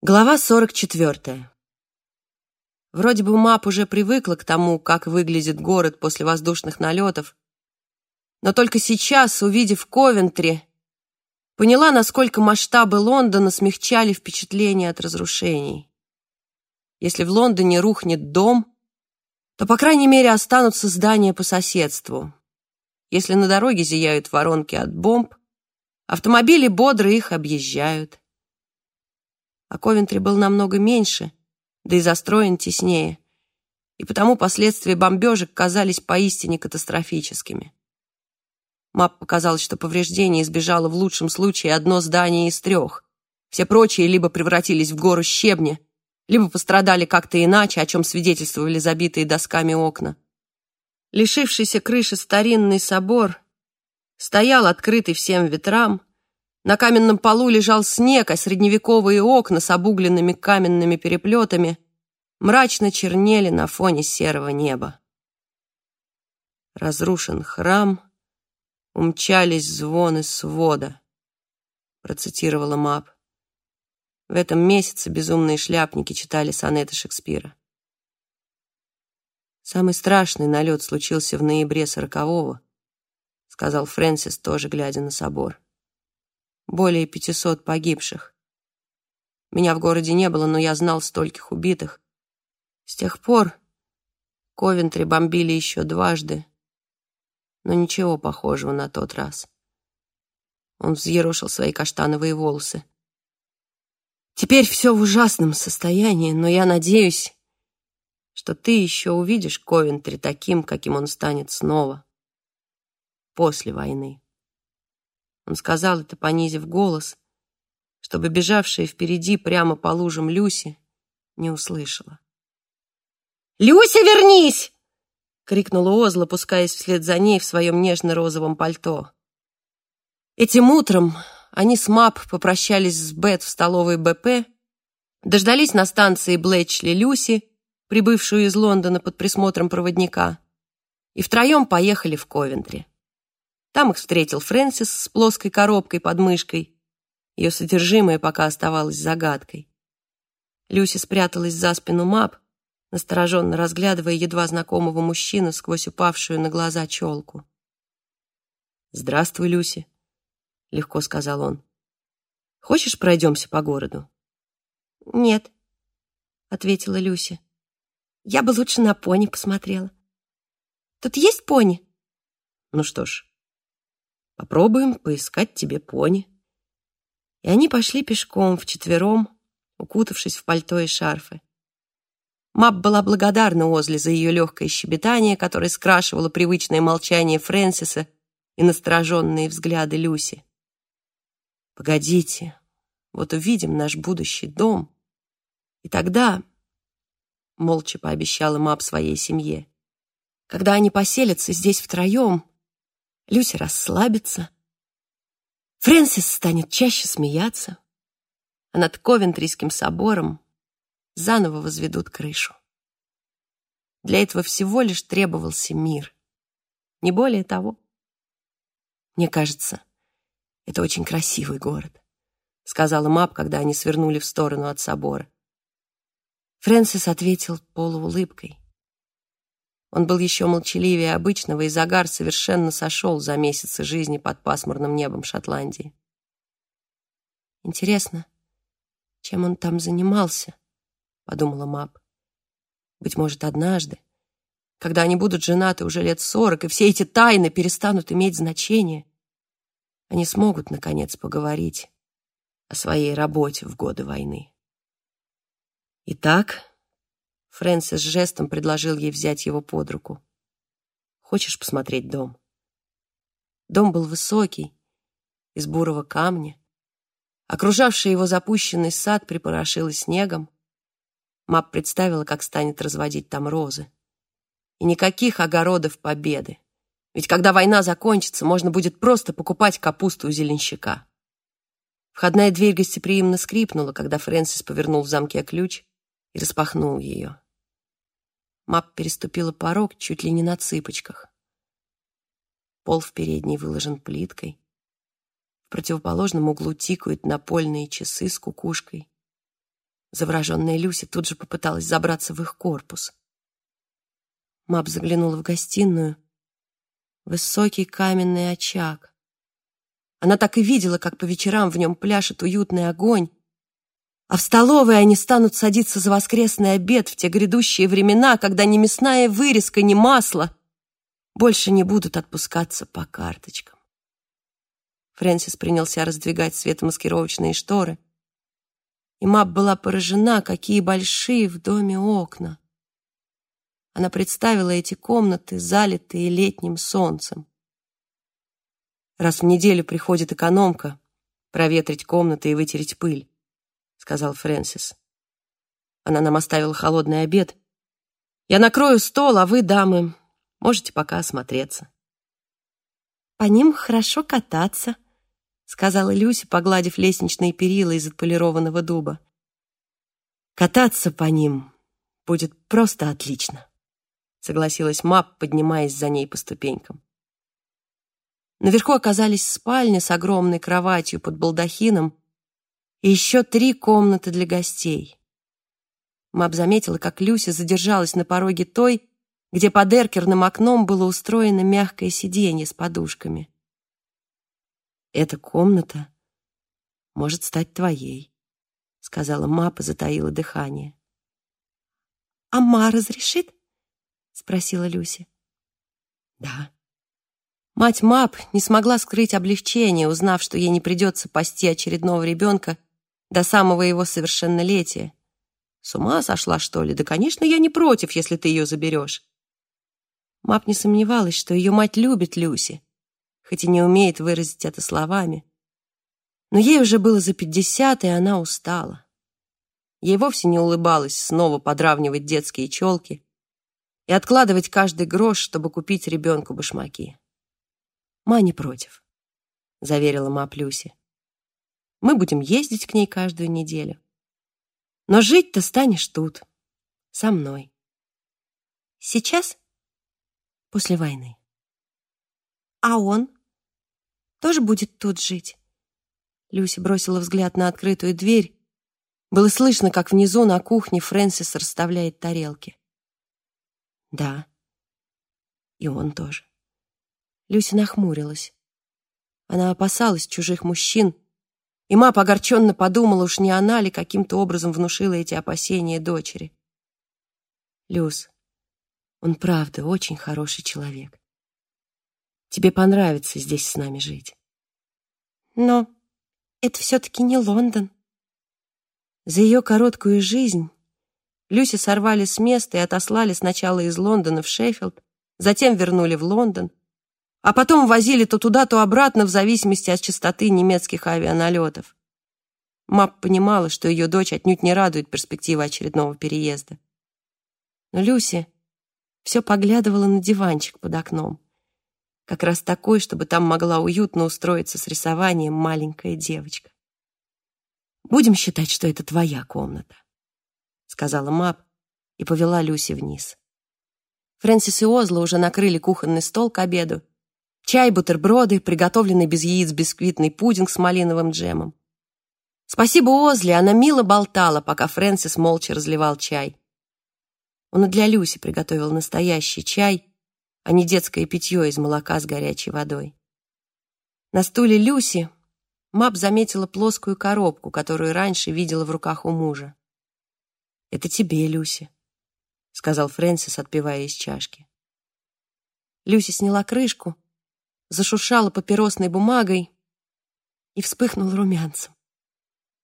Глава 44. Вроде бы Мап уже привыкла к тому, как выглядит город после воздушных налетов, но только сейчас, увидев Ковентри, поняла, насколько масштабы Лондона смягчали впечатление от разрушений. Если в Лондоне рухнет дом, то, по крайней мере, останутся здания по соседству. Если на дороге зияют воронки от бомб, автомобили бодро их объезжают а Ковентри был намного меньше, да и застроен теснее, и потому последствия бомбежек казались поистине катастрофическими. Мап показалось, что повреждение избежало в лучшем случае одно здание из трех. Все прочие либо превратились в гору щебня, либо пострадали как-то иначе, о чем свидетельствовали забитые досками окна. Лишившийся крыши старинный собор стоял открытый всем ветрам, на каменном полу лежал снег, а средневековые окна с обугленными каменными переплетами мрачно чернели на фоне серого неба. Разрушен храм, умчались звоны свода, процитировала Мап. В этом месяце безумные шляпники читали сонеты Шекспира. Самый страшный налет случился в ноябре сорокового, сказал Фрэнсис, тоже глядя на собор более 500 погибших. Меня в городе не было, но я знал стольких убитых. С тех пор Ковентри бомбили еще дважды, но ничего похожего на тот раз. Он взъерошил свои каштановые волосы. Теперь все в ужасном состоянии, но я надеюсь, что ты еще увидишь Ковентри таким, каким он станет снова, после войны. Он сказал это, понизив голос, чтобы бежавшая впереди прямо по лужам Люси не услышала. «Люся, вернись!» — крикнула Озла, пускаясь вслед за ней в своем нежно-розовом пальто. Этим утром они с Мап попрощались с Бет в столовой БП, дождались на станции Блэчли Люси, прибывшую из Лондона под присмотром проводника, и втроем поехали в Ковентри. Там их встретил Фрэнсис с плоской коробкой под мышкой. Ее содержимое пока оставалось загадкой. Люси спряталась за спину Мап, настороженно разглядывая едва знакомого мужчину сквозь упавшую на глаза челку. «Здравствуй, Люси», — легко сказал он. «Хочешь, пройдемся по городу?» «Нет», — ответила Люси. «Я бы лучше на пони посмотрела. Тут есть пони?» «Ну что ж, Попробуем поискать тебе пони». И они пошли пешком вчетвером, укутавшись в пальто и шарфы. Мап была благодарна Озли за ее легкое щебетание, которое скрашивало привычное молчание Фрэнсиса и настороженные взгляды Люси. «Погодите, вот увидим наш будущий дом, и тогда...» Молча пообещала Мап своей семье. «Когда они поселятся здесь втроем, Люси расслабится. Фрэнсис станет чаще смеяться, а над Ковентрийским собором заново возведут крышу. Для этого всего лишь требовался мир, не более того. Мне кажется, это очень красивый город, сказала Мап, когда они свернули в сторону от собора. Фрэнсис ответил полуулыбкой. Он был еще молчаливее обычного, и загар совершенно сошел за месяцы жизни под пасмурным небом Шотландии. «Интересно, чем он там занимался?» — подумала Мап. «Быть может, однажды, когда они будут женаты уже лет сорок, и все эти тайны перестанут иметь значение, они смогут, наконец, поговорить о своей работе в годы войны. Итак, Фрэнсис жестом предложил ей взять его под руку. «Хочешь посмотреть дом?» Дом был высокий, из бурого камня. Окружавший его запущенный сад припорошило снегом. Мап представила, как станет разводить там розы. И никаких огородов победы. Ведь когда война закончится, можно будет просто покупать капусту у зеленщика. Входная дверь гостеприимно скрипнула, когда Фрэнсис повернул в замке ключ и распахнул ее. Мап переступила порог чуть ли не на цыпочках. Пол в передней выложен плиткой. В противоположном углу тикают напольные часы с кукушкой. Завороженная Люси тут же попыталась забраться в их корпус. Мап заглянула в гостиную. Высокий каменный очаг. Она так и видела, как по вечерам в нем пляшет уютный огонь, а в столовой они станут садиться за воскресный обед в те грядущие времена, когда ни мясная вырезка, ни масло больше не будут отпускаться по карточкам. Фрэнсис принялся раздвигать светомаскировочные шторы, и Мап была поражена, какие большие в доме окна. Она представила эти комнаты, залитые летним солнцем. Раз в неделю приходит экономка проветрить комнаты и вытереть пыль, сказал Фрэнсис. Она нам оставила холодный обед. Я накрою стол, а вы, дамы, можете пока осмотреться. По ним хорошо кататься, сказала Люси, погладив лестничные перила из отполированного дуба. Кататься по ним будет просто отлично, согласилась Мап, поднимаясь за ней по ступенькам. Наверху оказались спальня с огромной кроватью под балдахином и еще три комнаты для гостей. Мап заметила, как Люся задержалась на пороге той, где под эркерным окном было устроено мягкое сиденье с подушками. «Эта комната может стать твоей», — сказала Мап и затаила дыхание. «А Ма разрешит?» — спросила Люся. «Да». Мать Мап не смогла скрыть облегчение, узнав, что ей не придется пасти очередного ребенка до самого его совершеннолетия. С ума сошла, что ли? Да, конечно, я не против, если ты ее заберешь. Мап не сомневалась, что ее мать любит Люси, хоть и не умеет выразить это словами. Но ей уже было за пятьдесят, и она устала. Ей вовсе не улыбалось снова подравнивать детские челки и откладывать каждый грош, чтобы купить ребенку башмаки. «Ма не против», — заверила Мап Люси. Мы будем ездить к ней каждую неделю. Но жить ты станешь тут, со мной. Сейчас? После войны. А он тоже будет тут жить? Люси бросила взгляд на открытую дверь. Было слышно, как внизу на кухне Фрэнсис расставляет тарелки. Да, и он тоже. Люси нахмурилась. Она опасалась чужих мужчин, и Мап огорченно подумала, уж не она ли каким-то образом внушила эти опасения дочери. Люс, он правда очень хороший человек. Тебе понравится здесь с нами жить. Но это все-таки не Лондон. За ее короткую жизнь Люси сорвали с места и отослали сначала из Лондона в Шеффилд, затем вернули в Лондон, а потом возили то туда, то обратно в зависимости от частоты немецких авианалетов. Мап понимала, что ее дочь отнюдь не радует перспектива очередного переезда. Но Люси все поглядывала на диванчик под окном. Как раз такой, чтобы там могла уютно устроиться с рисованием маленькая девочка. «Будем считать, что это твоя комната», — сказала Мап и повела Люси вниз. Фрэнсис и Озла уже накрыли кухонный стол к обеду, Чай, бутерброды, приготовленный без яиц бисквитный пудинг с малиновым джемом. Спасибо Озли, она мило болтала, пока Фрэнсис молча разливал чай. Он и для Люси приготовил настоящий чай, а не детское питье из молока с горячей водой. На стуле Люси Мап заметила плоскую коробку, которую раньше видела в руках у мужа. «Это тебе, Люси», — сказал Фрэнсис, отпивая из чашки. Люси сняла крышку — зашуршала папиросной бумагой и вспыхнула румянцем.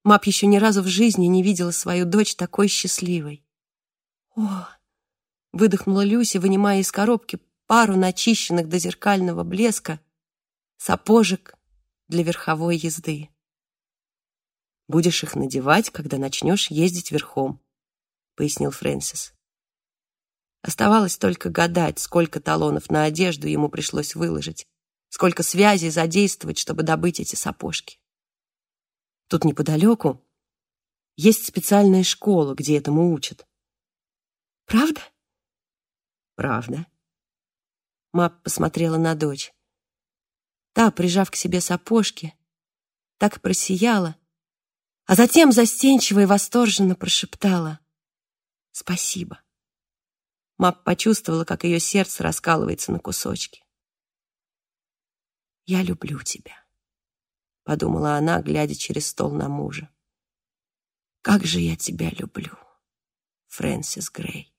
Мап еще ни разу в жизни не видела свою дочь такой счастливой. «О!» — выдохнула Люси, вынимая из коробки пару начищенных до зеркального блеска сапожек для верховой езды. «Будешь их надевать, когда начнешь ездить верхом», — пояснил Фрэнсис. Оставалось только гадать, сколько талонов на одежду ему пришлось выложить сколько связей задействовать, чтобы добыть эти сапожки. Тут неподалеку есть специальная школа, где этому учат. Правда? Правда. Мап посмотрела на дочь. Та, прижав к себе сапожки, так просияла, а затем застенчиво и восторженно прошептала «Спасибо». Мап почувствовала, как ее сердце раскалывается на кусочки. «Я люблю тебя», — подумала она, глядя через стол на мужа. «Как же я тебя люблю, Фрэнсис Грей».